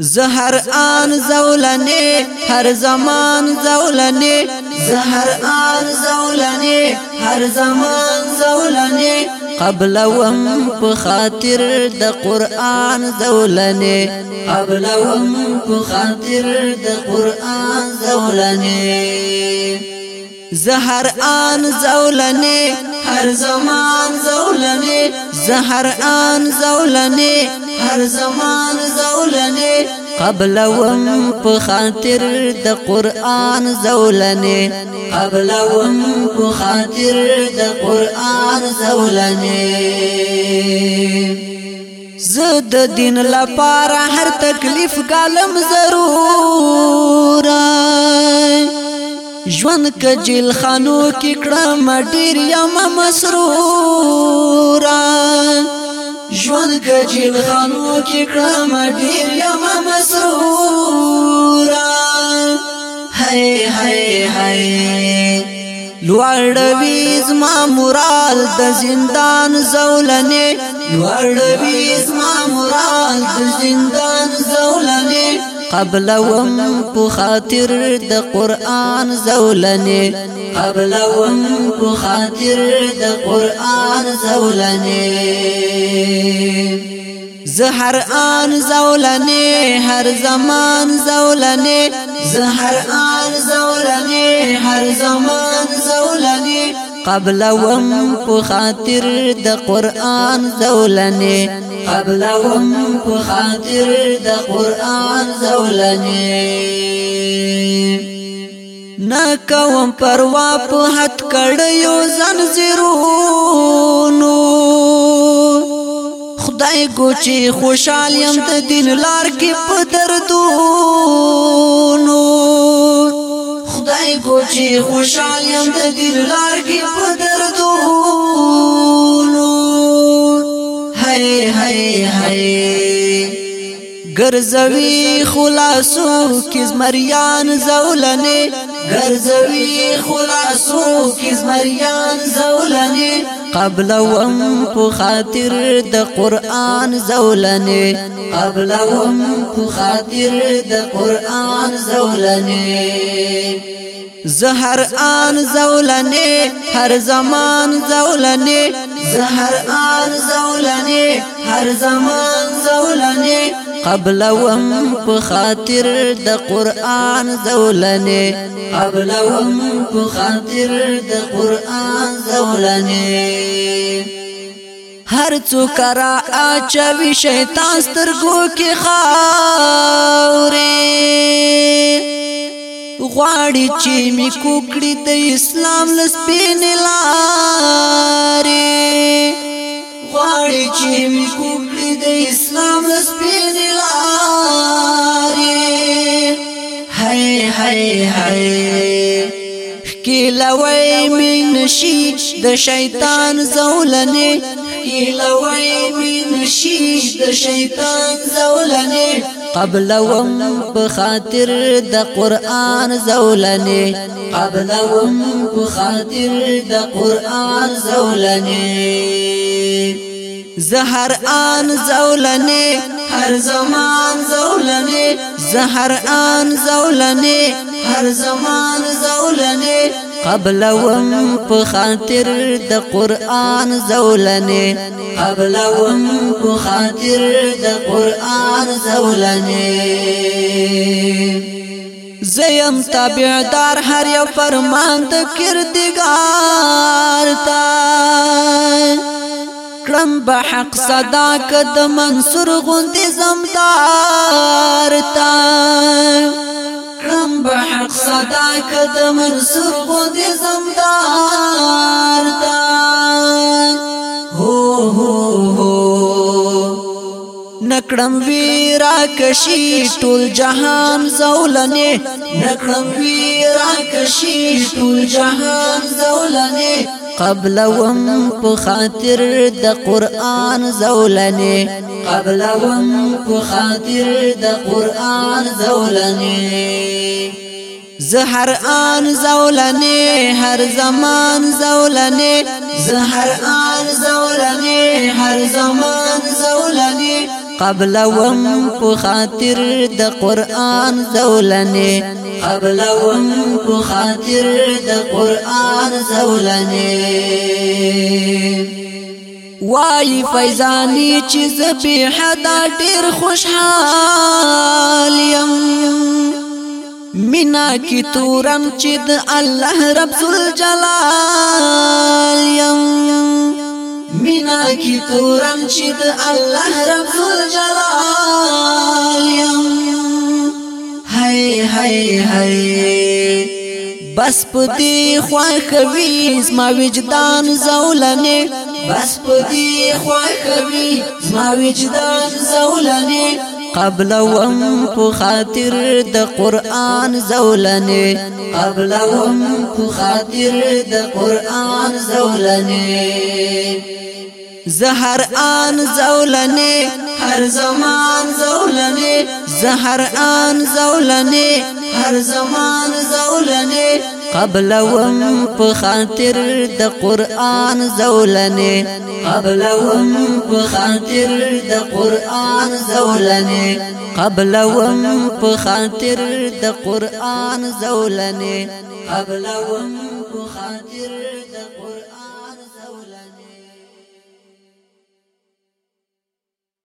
زهر آن زولنی هر زمان زولنی زهر آن زولنی هر زمان زولنی قبل وم په خاطر د قران زولنی قبل وم په خاطر د قران زولنی زهر آن زولنی هر زمان زولنی زهر آن زولنی هر زمان زولنې قبل وم په خاطر د قران زولنې قبل وم په خاطر د قران زولنې زه د دین لپاره هر تکلیف ګالم ضرور ژوند کجل خانو کې کړم ډیر یم مسرور ژوند کجیل خانو کې کړم ډیر یم مسرورا هاي هاي هاي لوړوي زما مرال د زندان زولنې لوړوي زما مرال د زندان زولنې قبل وم په خاطر د قران زولنې قبل وم په خاطر د قران زولنې زهر آن زولنې هر زمان زولنې زهر آن زولنې هر زمان زولنې قبل وم په خاطر د قران زولنې قبلهم په خاطر د قران زولنی نا کوم پروا په حد کړیو ځن زیرونو خدای ګوچی خوشحال يم د دین لار کې په دردونو خدای ګوچی خوشحال يم د دین لار کې په دردونو هاي هاي هاي ګرځوي خلاصو کز مریان زولنې ګرځوي خلاصو کز مریان زولنې قبل وم په خاطر د قران زولنې قبل وم په خاطر د قران زولنې زهر آن زولنې هر زمان زولنې زهر آن زولنی هر زمان زولنی قبل وم په خاطر د قران زولنی قبل وم په خاطر د قران زولنی هر څوک را اچوي شیطان سترګو کې خاوري غواړي چې می کوکړي د اسلام لس پین لارې غواړي چې می کوکړي د اسلام لس پین لارې هاي هاي هاي کلوي من شي د شیطان زولنې کلوي من شي د شیطان زولنې قبل وم په خاطر د قران زولنې قبل وم په خاطر د قران زولنې زهر آن زولنی هر زمان زولنی زهر آن زولنی هر زمان زولنی قبلوم په خاطر د قران زولنې قبلوم په خاطر د قران زولنې زیم تابعدار هر یو فرمان د کردگار تا کلم به حق صدا کد منصور غوندې زمدار کد منصور غوند زمدار تا هو هو هو نکړم ویرا کشي ټول جهان زولنه نکړم ویرا کشي ټول جهان زولنه قبل وم په خاطر د قران زولنه قبل وم په خاطر د قران زولنه زهر آن زولنی هر زمان زولنی زهر آن زولنی هر زمان زولنی قبل وم په خاطر د قران زولنی قبل وم په خاطر د قران زولنی وای فیضانی چې زبې حدا ډیر خوشحال کی تورم چې د الله رب ذل جلال یم مینا کی تورم چې د الله رب ذل جلال یم هاي هاي هاي بس پتی خوخوي زما وجدان زولنه بس پتی خوخوي زما وجدان زولنه قبل وم په خاطر د قران زولنې قبل وم په خاطر د قران زولنې زهر آن زولنی هر زمان زولنی زهر آن زولنی هر زمان زولنی قبل وم په خاطر د قران زولنې قبل وم په خاطر د قران زولنې قبل وم په خاطر د قران زولنې قبل وم په خاطر